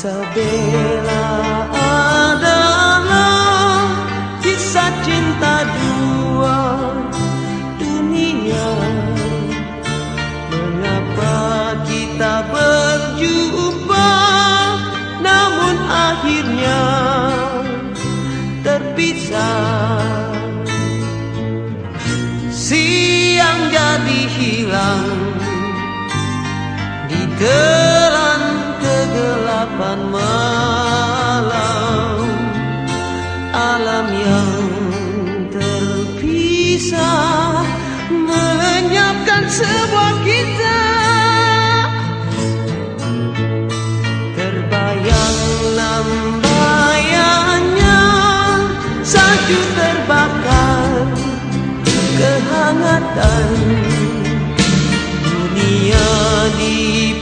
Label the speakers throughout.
Speaker 1: Isabella Siang jadi hilang di kegelapan malam. Alam yang terpisah Melenyapkan sebuah kehangatan dunia di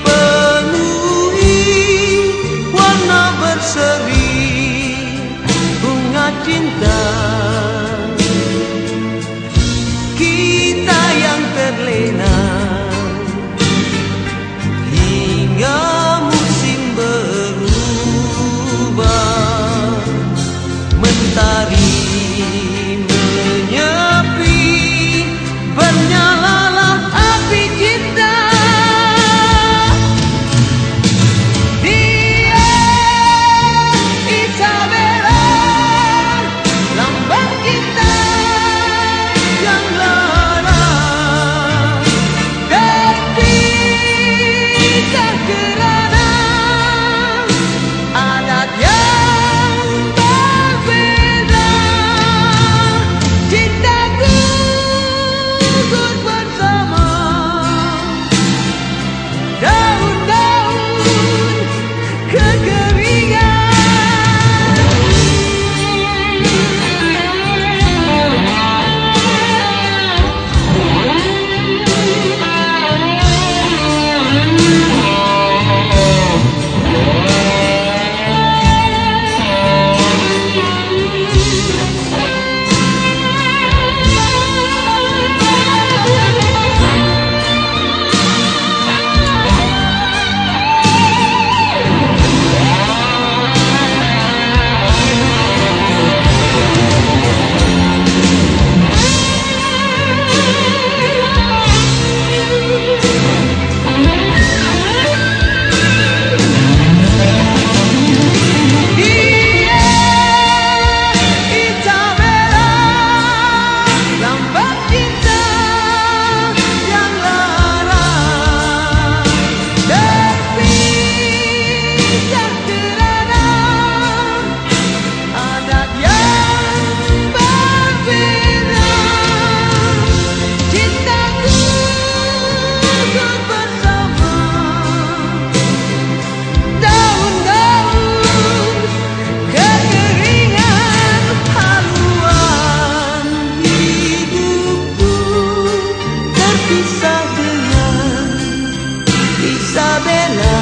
Speaker 1: bisa bela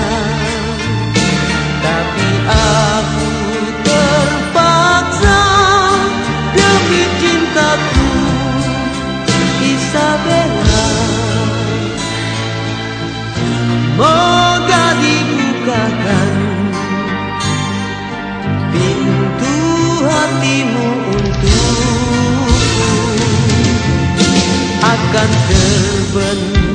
Speaker 1: Tapi aku terpaksa Demi cintaku Isabella. Moga dibukakan Pintu hatimu untukku. Akan terbenam